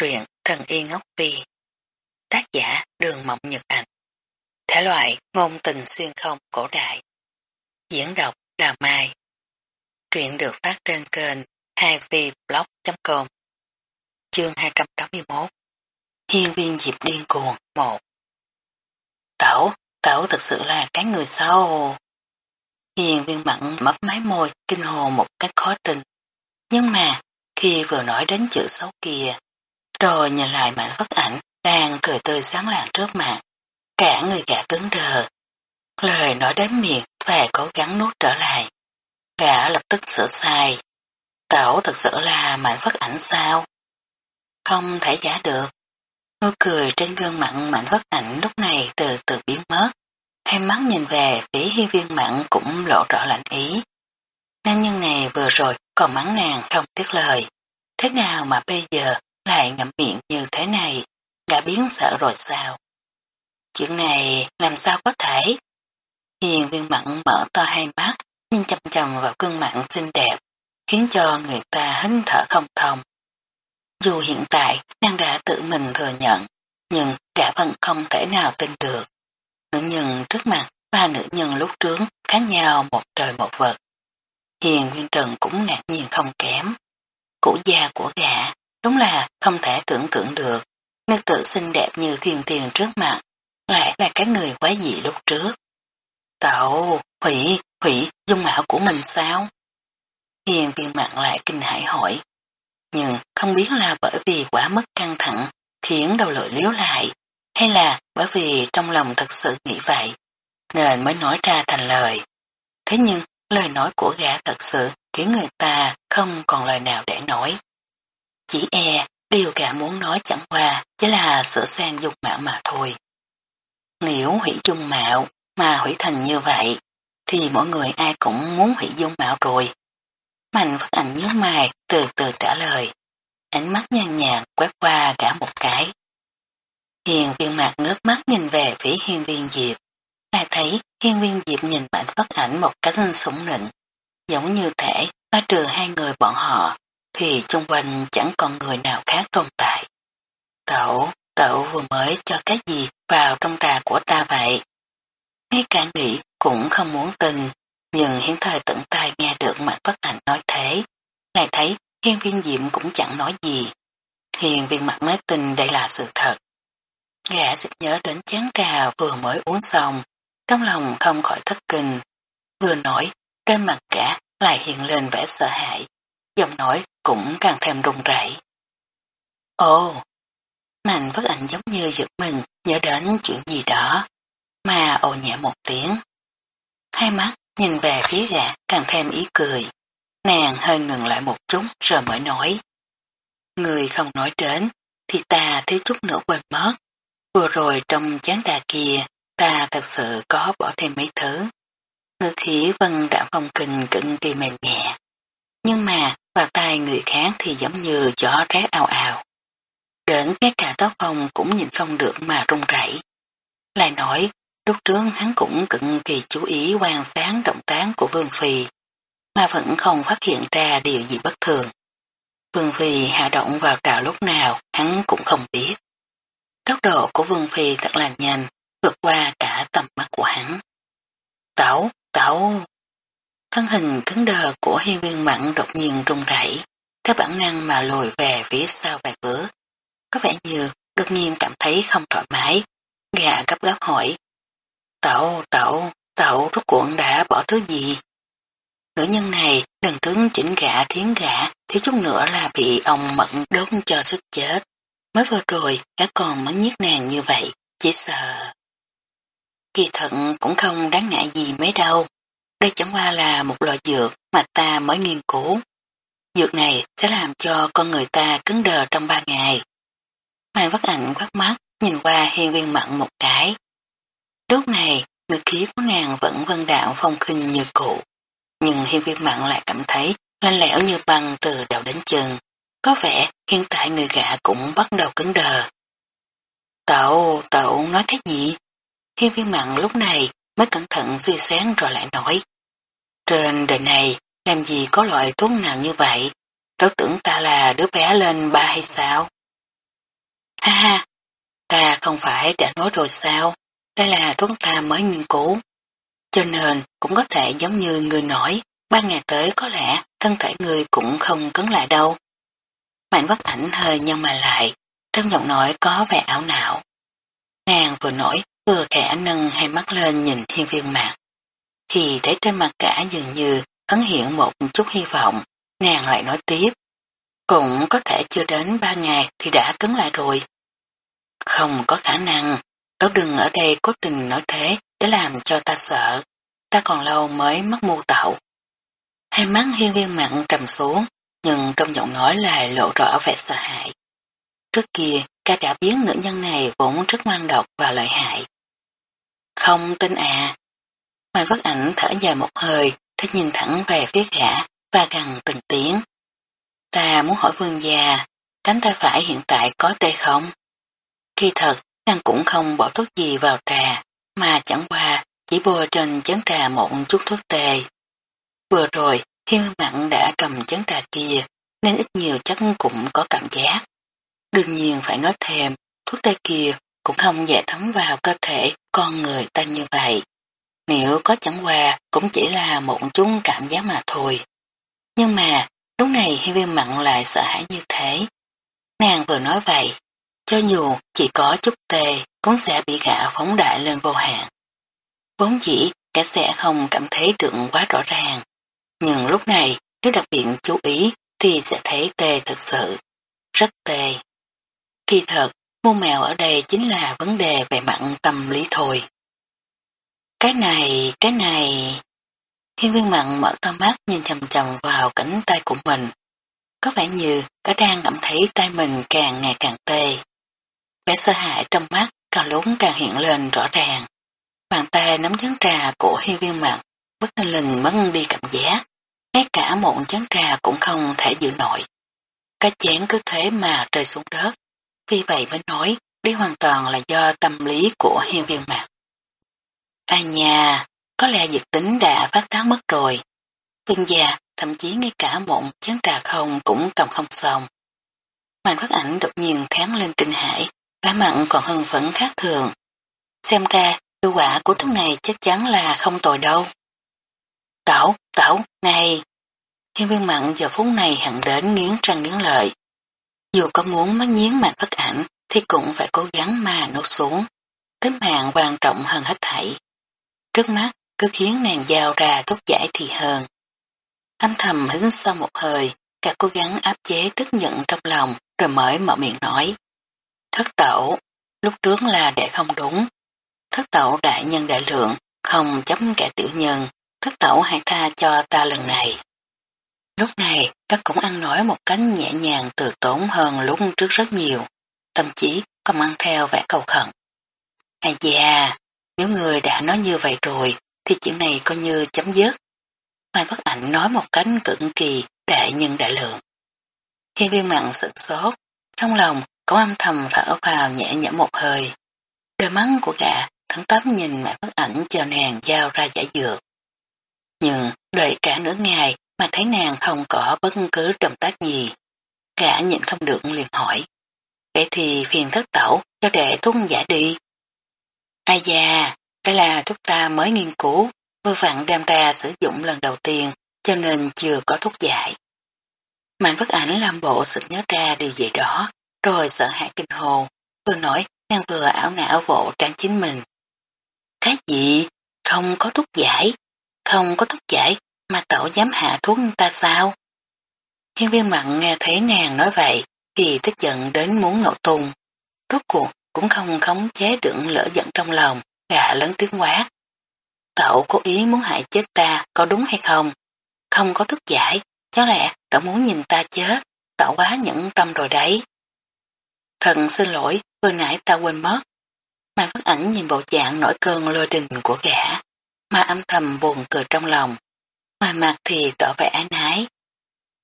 Truyện Thần Y Ngốc Phi. Tác giả Đường Mộng Nhật Ảnh Thể loại ngôn tình xuyên không cổ đại. Diễn đọc Đào Mai. Truyện được phát trên kênh 2vblog.com Chương 281 Hiên viên dịp điên cuồng 1 Tẩu, tẩu thực sự là cái người xấu. Hiên viên mặn mấp máy môi kinh hồ một cách khó tin. Nhưng mà khi vừa nói đến chữ xấu kia rồi nhìn lại mảnh phất ảnh đang cười tươi sáng lạng trước mặt. Cả người gã cứng đờ. Lời nói đến miệng phải cố gắng nuốt trở lại. Gã lập tức sửa sai. Tẩu thật sự là mảnh phất ảnh sao? Không thể giả được. Nụ cười trên gương mặn mảnh phất ảnh lúc này từ từ biến mất. Hai mắt nhìn về phía hiên viên mặn cũng lộ rõ lạnh ý. Nam nhân này vừa rồi còn mắng nàng không tiếc lời. Thế nào mà bây giờ lại ngậm miệng như thế này, đã biến sợ rồi sao? Chuyện này làm sao có thể? Hiền viên mặn mở to hai mắt, nhìn chầm chầm vào gương mặn xinh đẹp, khiến cho người ta hít thở không thông. Dù hiện tại nàng đã tự mình thừa nhận, nhưng cả vẫn không thể nào tin được. Nữ nhân trước mặt và nữ nhân lúc trước khác nhau một trời một vật. Hiền viên trần cũng ngạc nhiên không kém. Củ da của gã Đúng là không thể tưởng tượng được, nữ tử xinh đẹp như thiên tiền trước mặt, lại là cái người quái dị lúc trước. Cậu, hủy, hủy dung mạo của mình sao? Hiền viên mặt lại kinh hãi hỏi. Nhưng không biết là bởi vì quá mất căng thẳng, khiến đầu lưỡi liếu lại, hay là bởi vì trong lòng thật sự nghĩ vậy, nên mới nói ra thành lời. Thế nhưng, lời nói của gã thật sự khiến người ta không còn lời nào để nói. Chỉ e, điều cả muốn nói chẳng qua chỉ là sửa sang dung mạo mà thôi. Nếu hủy dung mạo mà hủy thành như vậy, thì mỗi người ai cũng muốn hủy dung mạo rồi. Mạnh phát ảnh nhớ mày từ từ trả lời. Ánh mắt nhàn nhạt quét qua cả một cái. Hiền viên mạc ngước mắt nhìn về phía hiên viên diệp. Lại thấy hiên viên diệp nhìn mạnh phát ảnh một cách sủng nịnh. Giống như thể ba trừ hai người bọn họ thì xung quanh chẳng còn người nào khác tồn tại. Cậu, cậu vừa mới cho cái gì vào trong trà của ta vậy? Ngay cả nghĩ cũng không muốn tin, nhưng hiện thời tận tai nghe được mặt bất ảnh nói thế. Lại thấy hiên viên diệm cũng chẳng nói gì. Hiền viên mặt mới tin đây là sự thật. Gã sẽ nhớ đến chén trà vừa mới uống xong, trong lòng không khỏi thất kinh. Vừa nói, trên mặt cả lại hiện lên vẻ sợ hãi giọng nói cũng càng thêm rung rẩy. Ồ, mạnh vất ảnh giống như giật mình nhớ đến chuyện gì đó, mà ồ nhẹ một tiếng. Hai mắt nhìn về phía gã càng thêm ý cười. Nàng hơi ngừng lại một chút rồi mới nói. Người không nói đến thì ta thiếu chút nữa quên mất. Vừa rồi trong chán đà kia ta thật sự có bỏ thêm mấy thứ. Ngư khí vân đạm phong kinh cực kỳ mềm nhẹ. Nhưng mà vào tay người khác thì giống như gió rét ào ào. Đến cái cả tóc phòng cũng nhìn không được mà run rẩy. Lại nói, lúc trước hắn cũng cực kỳ chú ý quan sát động tán của Vương Phi, mà vẫn không phát hiện ra điều gì bất thường. Vương Phi hạ động vào trào lúc nào hắn cũng không biết. Tốc độ của Vương Phi thật là nhanh, vượt qua cả tầm mắt của hắn. Tẩu, tẩu, Thân hình cứng đờ của hiên viên mặn đột nhiên rung rẩy, theo bản năng mà lùi về phía sau vài bước. Có vẻ như đột nhiên cảm thấy không thoải mái, gà gấp gáp hỏi. Tẩu, tẩu, tẩu rốt cuộn đã bỏ thứ gì? Nữ nhân này lần trước chỉnh gã thiến gã, thiếu chút nữa là bị ông mận đốt cho suýt chết. Mới vừa rồi, đã còn mắng nhiếc nàng như vậy, chỉ sợ. Kỳ thận cũng không đáng ngại gì mấy đâu. Đây chẳng qua là một loại dược mà ta mới nghiên cứu. Dược này sẽ làm cho con người ta cứng đờ trong ba ngày. Mang vắt ảnh quát mắt, nhìn qua hiên viên mặn một cái. Lúc này, người khí của nàng vẫn vân đạo phong khinh như cũ. Nhưng hiên viên mặn lại cảm thấy lanh lẽo như băng từ đầu đến chân. Có vẻ hiện tại người gạ cũng bắt đầu cứng đờ. Tậu, tậu nói cái gì? Hiên viên mặn lúc này mới cẩn thận suy sáng rồi lại nói. Trên đời này, làm gì có loại thuốc nào như vậy? Tớ tưởng ta là đứa bé lên ba hay sao? Ha ha, ta không phải đã nói rồi sao, đây là thuốc ta mới nghiên cứu. Cho nên cũng có thể giống như người nói, ba ngày tới có lẽ thân thể người cũng không cứng lại đâu. Mạnh bất ảnh hơi nhăn mà lại, trong giọng nói có vẻ ảo não. Nàng vừa nổi vừa khẽ nâng hai mắt lên nhìn thiên viên mạc. Thì thấy trên mặt cả dường như ấn hiện một chút hy vọng, nàng lại nói tiếp. Cũng có thể chưa đến ba ngày thì đã cứng lại rồi. Không có khả năng, tao đừng ở đây cố tình nói thế để làm cho ta sợ. Ta còn lâu mới mất mưu tạo. Hai mắt hiên viên mặn trầm xuống, nhưng trong giọng nói lại lộ rõ vẻ sợ hãi. Trước kia, ca đã biến nữ nhân này vốn rất ngoan độc và lợi hại. Không tin à. Mạnh vất ảnh thở dài một hơi, thế nhìn thẳng về phía gã và gần từng tiếng. Ta muốn hỏi vương già, cánh tay phải hiện tại có tê không? Khi thật, nàng cũng không bỏ thuốc gì vào trà, mà chẳng qua chỉ bôi trên chén trà một chút thuốc tê. Vừa rồi, Hiên mặn đã cầm chén trà kia, nên ít nhiều chắc cũng có cảm giác. Đương nhiên phải nói thêm, thuốc tê kia cũng không dễ thấm vào cơ thể con người ta như vậy. Nếu có chẳng qua cũng chỉ là một chút cảm giác mà thôi. Nhưng mà lúc này Hi viên mặn lại sợ hãi như thế. Nàng vừa nói vậy, cho dù chỉ có chút tê cũng sẽ bị gã phóng đại lên vô hạn. Vốn dĩ cả sẽ không cảm thấy được quá rõ ràng. Nhưng lúc này nếu đặc biệt chú ý thì sẽ thấy tê thật sự. Rất tê. Kỳ thật, mua mèo ở đây chính là vấn đề về mặt tâm lý thôi. Cái này, cái này... Thiên viên mặn mở to mắt nhìn chầm chầm vào cánh tay của mình. Có vẻ như cả đang cảm thấy tay mình càng ngày càng tê. Vẻ sợ hãi trong mắt càng lúc càng hiện lên rõ ràng. Bàn tay nắm chén trà của hiên viên mặn bất thanh linh mất đi cảm giác. Ngay cả một chén trà cũng không thể giữ nổi. Cái chén cứ thế mà rơi xuống đất. Vì vậy mới nói đây hoàn toàn là do tâm lý của hiên viên mạc. À nhà, có lẽ dịch tính đã phát tán mất rồi. Vương già, thậm chí ngay cả một chén trà không cũng cầm không xong. Mạnh phát ảnh đột nhiên thán lên kinh hải, lá mặn còn hưng phấn khác thường. Xem ra, hiệu quả của thuốc này chắc chắn là không tồi đâu. Tẩu, tẩu, này! Thiên viên mặn giờ phút này hẳn đến nghiến răng nghiến lợi. Dù có muốn mắt nhiến mạnh phát ảnh thì cũng phải cố gắng mà nuốt xuống. Tính mạng quan trọng hơn hết thảy. Trước mắt cứ khiến nàng giao ra tốt giải thì hơn. Âm thầm hít sau một hơi, cả cố gắng áp chế tức giận trong lòng rồi mới mở miệng nói. Thất tẩu, lúc trước là để không đúng. Thất tẩu đại nhân đại lượng, không chấm kẻ tiểu nhân, thất tẩu hãy tha cho ta lần này. Lúc này, các cũng ăn nói một cánh nhẹ nhàng từ tốn hơn lúc trước rất nhiều, thậm chí còn mang theo vẻ cầu khẩn. ai da, nếu người đã nói như vậy rồi, thì chuyện này coi như chấm dứt. Mai Bất Ảnh nói một cánh cực kỳ đại nhân đại lượng. Khi viên mặn sực sốt, trong lòng có âm thầm thở vào nhẹ nhõm một hơi. Đôi mắt của gã thẳng tắp nhìn Mai Bất Ảnh chờ nàng giao ra giải dược. Nhưng đợi cả nửa ngày mà thấy nàng không có bất cứ động tác gì. Gã nhịn không được liền hỏi. Vậy thì phiền thất tẩu cho đệ thuốc giả đi. À già, đây là thuốc ta mới nghiên cứu, vừa vặn đem ra sử dụng lần đầu tiên, cho nên chưa có thuốc giải. Mạnh bất ảnh làm bộ sự nhớ ra điều gì đó, rồi sợ hãi kinh hồ, vừa nói nàng vừa ảo não vỗ trang chính mình. Cái gì? Không có thuốc giải? Không có thuốc giải mà tẩu dám hạ thuốc ta sao? Hiên viên mặn nghe thấy nàng nói vậy thì tức giận đến muốn ngậu tung. Rốt cuộc cũng không khống chế được lỡ giận trong lòng, gà lớn tiếng quát. Tẩu cố ý muốn hại chết ta có đúng hay không? Không có thức giải, cháu lẽ tẩu muốn nhìn ta chết, tẩu quá nhẫn tâm rồi đấy. Thần xin lỗi, vừa nãy ta quên mất. Mai phát ảnh nhìn bộ dạng nổi cơn lôi đình của gã, mà âm thầm buồn cười trong lòng. Ngoài mặt thì tỏ vẻ ái nái.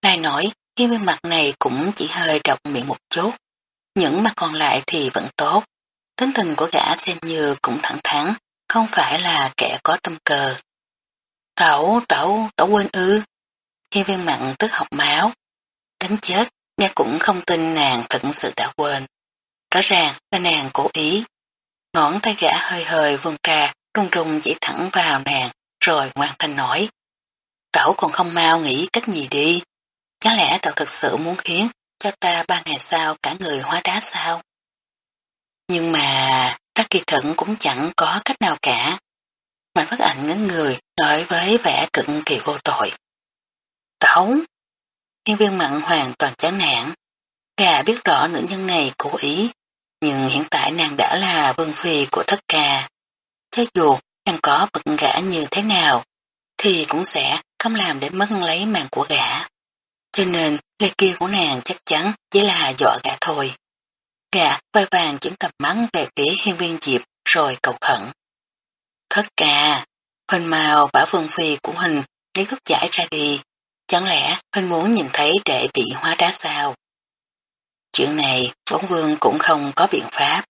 Lại nói, khi gương mặt này cũng chỉ hơi độc miệng một chút. Những mặt còn lại thì vẫn tốt. Tính tình của gã xem như cũng thẳng thắn, không phải là kẻ có tâm cờ. Tẩu, tẩu, tẩu quên ư. Hiên viên mặn tức học máu. Đánh chết, nghe cũng không tin nàng thật sự đã quên. rõ ràng là nàng cố ý. Ngón tay gã hơi hơi vươn ra, rung rung chỉ thẳng vào nàng, rồi ngoan thanh nói. tẩu còn không mau nghĩ cách gì đi. Chẳng lẽ tẩu thực sự muốn khiến cho ta ba ngày sau cả người hóa đá sao? Nhưng mà ta kỳ thận cũng chẳng có cách nào cả. Mạnh phát ảnh ngấn người nói với vẻ cực kỳ vô tội. Tấu! Hiên viên mặn hoàn toàn chán nản. Gà biết rõ nữ nhân này cố ý, nhưng hiện tại nàng đã là vương phi của thất ca. Cho dù nàng có bận gã như thế nào, thì cũng sẽ không làm để mất lấy mạng của gã. Cho nên lời kia của nàng chắc chắn chỉ là dọa gã thôi. Gã quay vàng chuyển tầm mắng về phía hiên viên diệp rồi cầu khẩn. Thất ca, Huỳnh màu bả vương phi của Huỳnh lấy thuốc giải ra đi. Chẳng lẽ Huỳnh muốn nhìn thấy đệ bị hóa đá sao? Chuyện này bóng vương cũng không có biện pháp.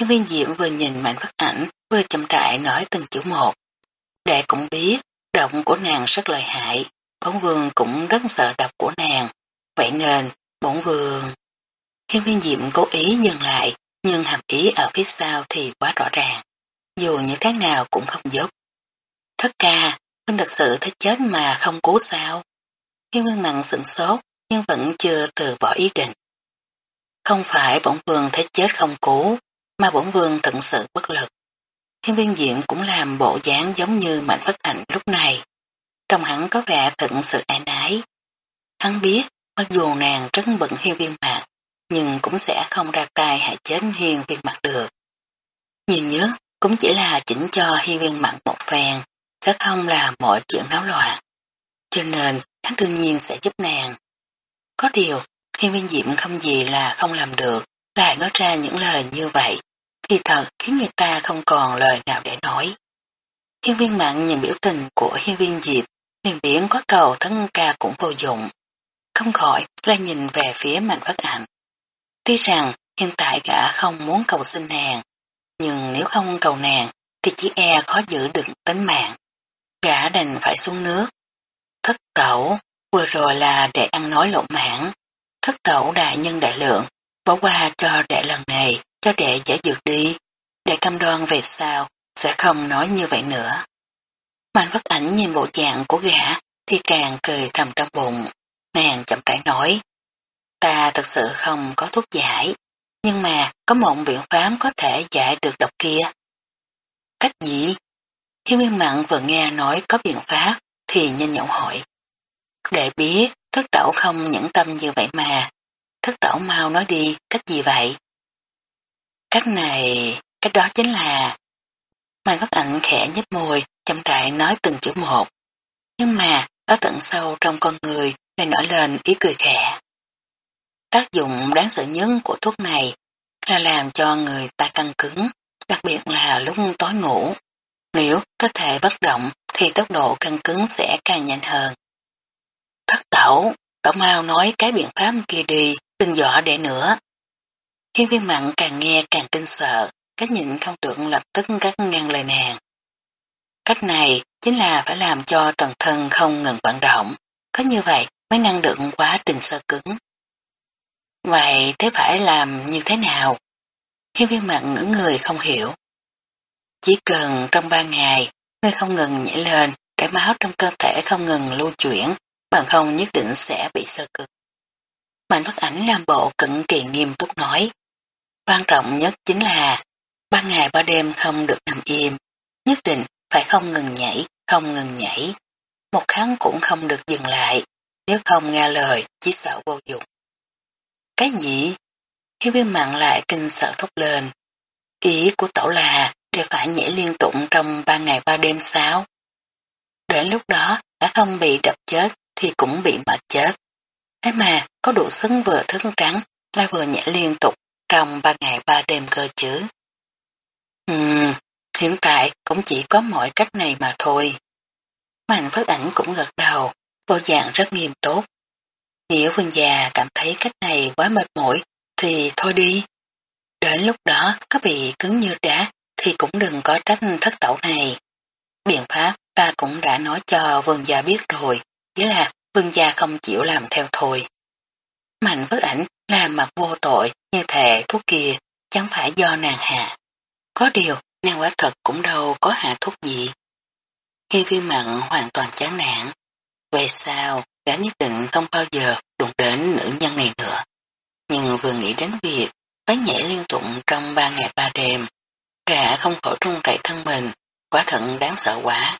Hiên viên diệm vừa nhìn mạnh phát ảnh vừa chậm rãi nói từng chữ một. Đệ cũng biết động của nàng rất lợi hại. Bóng vương cũng rất sợ độc của nàng. Vậy nên, bổn vương... Hiên viên diệm cố ý dừng lại, nhưng hàm ý ở phía sau thì quá rõ ràng. Dù như thế nào cũng không giúp. Thất ca, huynh thật sự thích chết mà không cố sao. Hiên viên mặn sửng sốt, nhưng vẫn chưa từ bỏ ý định. Không phải bổn vương thấy chết không cố mà bổn vương tận sự bất lực. Hiên viên diệm cũng làm bộ dáng giống như mạnh phát hạnh lúc này. Trong hắn có vẻ thận sự ái nái. Hắn biết, mặc dù nàng rất bận hiên viên mặt, nhưng cũng sẽ không ra tay hại chết hiên viên mặt được. Nhiều nhất cũng chỉ là chỉnh cho hiên viên mặt một phen, sẽ không là mọi chuyện náo loạn. Cho nên hắn đương nhiên sẽ giúp nàng. Có điều, hiên viên diệm không gì là không làm được, lại nói ra những lời như vậy, thì thật khiến người ta không còn lời nào để nói. Hiên viên mạng nhìn biểu tình của hiên viên diệp, miền biển có cầu thân ca cũng vô dụng. Không khỏi ra nhìn về phía mạnh phát ảnh. Tuy rằng hiện tại gã không muốn cầu xin nàng, nhưng nếu không cầu nàng thì chỉ e khó giữ được tính mạng. Gã đành phải xuống nước. Thất tẩu, vừa rồi là để ăn nói lộn mãn. Thất tẩu đại nhân đại lượng, bỏ qua cho đệ lần này, cho đệ dễ dược đi. Đệ cam đoan về sau, sẽ không nói như vậy nữa. Mạnh phát ảnh nhìn bộ dạng của gã thì càng cười thầm trong bụng. Nàng chậm rãi nói. Ta thật sự không có thuốc giải, nhưng mà có một biện pháp có thể giải được độc kia. Cách gì? Hiếu nguyên mặn vừa nghe nói có biện pháp thì nhanh nhậu hỏi. Để biết thất tẩu không nhẫn tâm như vậy mà. Thất tẩu mau nói đi, cách gì vậy? Cách này, cách đó chính là... Mạnh phát ảnh khẽ nhếch môi, chậm rãi nói từng chữ một. Nhưng mà, ở tận sâu trong con người lại nổi lên ý cười khẽ. Tác dụng đáng sợ nhất của thuốc này là làm cho người ta căng cứng, đặc biệt là lúc tối ngủ. Nếu cơ thể bất động thì tốc độ căng cứng sẽ càng nhanh hơn. Thất tẩu, tẩu mau nói cái biện pháp kia đi, đừng dọa để nữa. Hiên viên mặn càng nghe càng kinh sợ, cách nhịn không tưởng lập tức cắt ngang lời nàng. Cách này chính là phải làm cho toàn thân không ngừng vận động, có như vậy mới ngăn được quá trình sơ cứng. Vậy thế phải làm như thế nào? Hiên viên mặt ngỡ người không hiểu. Chỉ cần trong ba ngày, ngươi không ngừng nhảy lên để máu trong cơ thể không ngừng lưu chuyển, bằng không nhất định sẽ bị sơ cực. Mạnh bất ảnh làm bộ cực kỳ nghiêm túc nói. Quan trọng nhất chính là ba ngày ba đêm không được nằm im, nhất định phải không ngừng nhảy, không ngừng nhảy. Một kháng cũng không được dừng lại, nếu không nghe lời chỉ sợ vô dụng. Cái gì? Hiếu viên mặn lại kinh sợ thúc lên. Ý của tổ là đều phải nhảy liên tục trong ba ngày ba đêm sao? Đến lúc đó đã không bị đập chết thì cũng bị mệt chết. Thế mà có đủ xứng vừa thức trắng lại vừa nhảy liên tục trong ba ngày ba đêm cơ chứ. Ừm, hiện tại cũng chỉ có mọi cách này mà thôi. Mạnh phất ảnh cũng gật đầu, vô dạng rất nghiêm túc. Nghĩa vương già cảm thấy cách này quá mệt mỏi thì thôi đi. Đến lúc đó có bị cứng như đá thì cũng đừng có trách thất tẩu này. Biện pháp ta cũng đã nói cho vương gia biết rồi, với là vương gia không chịu làm theo thôi. Mạnh bức ảnh làm mặt vô tội như thể thuốc kia chẳng phải do nàng hạ. Có điều, nàng quả thật cũng đâu có hạ thuốc gì. Khi viên mặn hoàn toàn chán nản, về sau, gã nhất định không bao giờ đụng đến nữ nhân này nữa. Nhưng vừa nghĩ đến việc phải nhảy liên tục trong ba ngày ba đêm, gã không khỏi trung rẩy thân mình, quả thận đáng sợ quá.